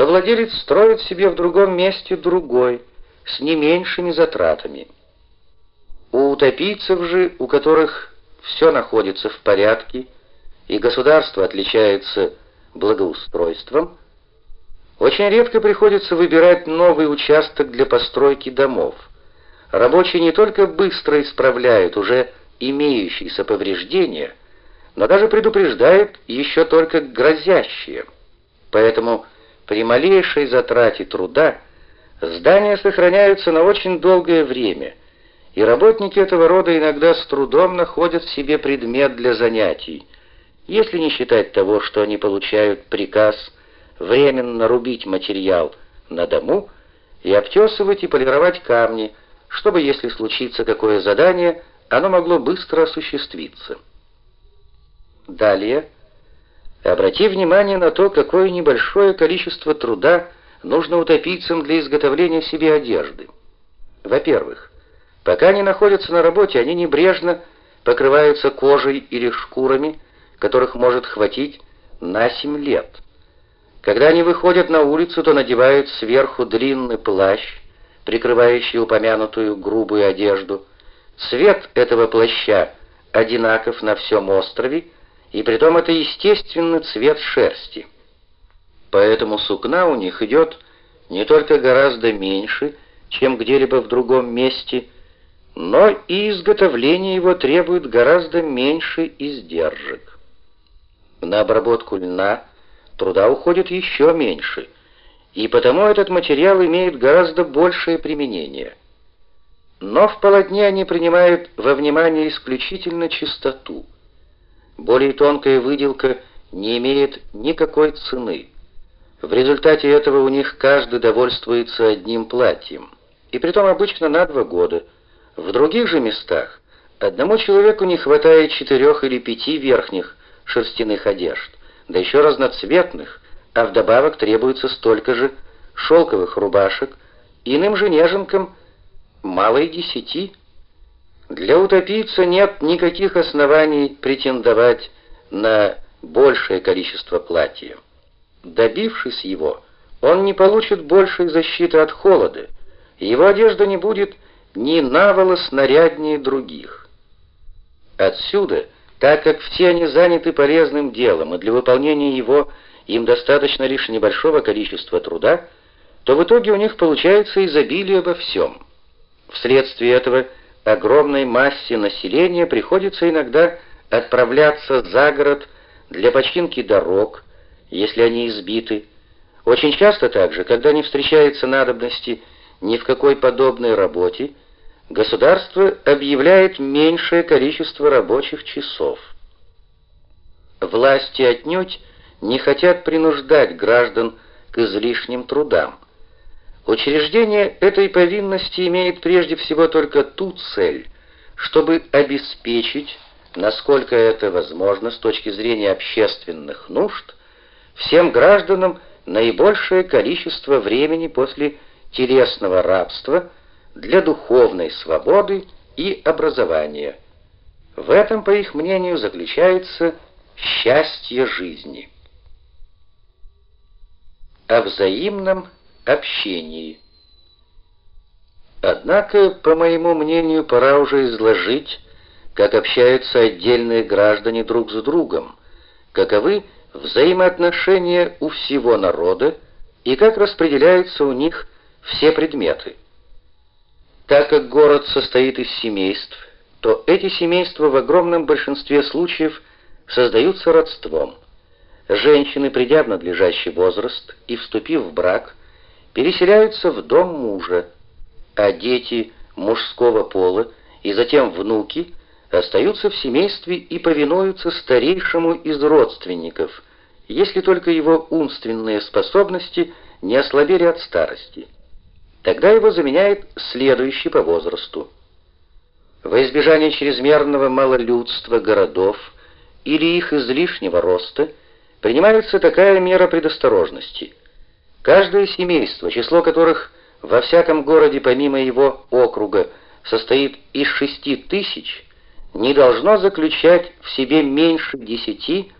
то владелец строит себе в другом месте другой, с не меньшими затратами. У утопийцев же, у которых все находится в порядке, и государство отличается благоустройством, очень редко приходится выбирать новый участок для постройки домов. Рабочие не только быстро исправляют уже имеющиеся повреждения, но даже предупреждают еще только грозящие. Поэтому при малейшей затрате труда здания сохраняются на очень долгое время, и работники этого рода иногда с трудом находят себе предмет для занятий, если не считать того, что они получают приказ временно рубить материал на дому и обтесывать и полировать камни, чтобы, если случится какое задание, оно могло быстро осуществиться. Далее, обрати внимание на то, какое небольшое количество труда нужно утопийцам для изготовления себе одежды. Во-первых, пока они находятся на работе, они небрежно покрываются кожей или шкурами, которых может хватить на 7 лет. Когда они выходят на улицу, то надевают сверху длинный плащ, прикрывающий упомянутую грубую одежду. Цвет этого плаща одинаков на всем острове, и притом это естественный цвет шерсти. Поэтому сукна у них идет не только гораздо меньше, чем где-либо в другом месте, но и изготовление его требует гораздо меньше издержек. На обработку льна труда уходит еще меньше, и потому этот материал имеет гораздо большее применение. Но в полотне они принимают во внимание исключительно чистоту. Более тонкая выделка не имеет никакой цены. В результате этого у них каждый довольствуется одним платьем, и притом обычно на два года. В других же местах одному человеку не хватает четырех или пяти верхних шерстяных одежд, да еще разноцветных, а вдобавок требуется столько же шелковых рубашек, иным же неженкам мало и десяти. Для утопийца нет никаких оснований претендовать на большее количество платья. Добившись его, он не получит большей защиты от холода, и его одежда не будет ни наволос наряднее других. Отсюда, так как все они заняты полезным делом, и для выполнения его им достаточно лишь небольшого количества труда, то в итоге у них получается изобилие во всем. Вследствие этого – огромной массе населения приходится иногда отправляться за город для починки дорог, если они избиты. Очень часто также, когда не встречается надобности ни в какой подобной работе, государство объявляет меньшее количество рабочих часов. Власти отнюдь не хотят принуждать граждан к излишним трудам. Учреждение этой повинности имеет прежде всего только ту цель, чтобы обеспечить, насколько это возможно с точки зрения общественных нужд, всем гражданам наибольшее количество времени после телесного рабства для духовной свободы и образования. В этом, по их мнению, заключается счастье жизни. О взаимном общении. Однако, по моему мнению, пора уже изложить, как общаются отдельные граждане друг с другом, каковы взаимоотношения у всего народа и как распределяются у них все предметы. Так как город состоит из семейств, то эти семейства в огромном большинстве случаев создаются родством. Женщины, придя в надлежащий возраст и вступив в брак, переселяются в дом мужа, а дети мужского пола и затем внуки остаются в семействе и повинуются старейшему из родственников, если только его умственные способности не ослабели от старости. Тогда его заменяет следующий по возрасту. Во избежание чрезмерного малолюдства городов или их излишнего роста принимается такая мера предосторожности – Каждое семейство, число которых во всяком городе помимо его округа состоит из шести тысяч, не должно заключать в себе меньше десяти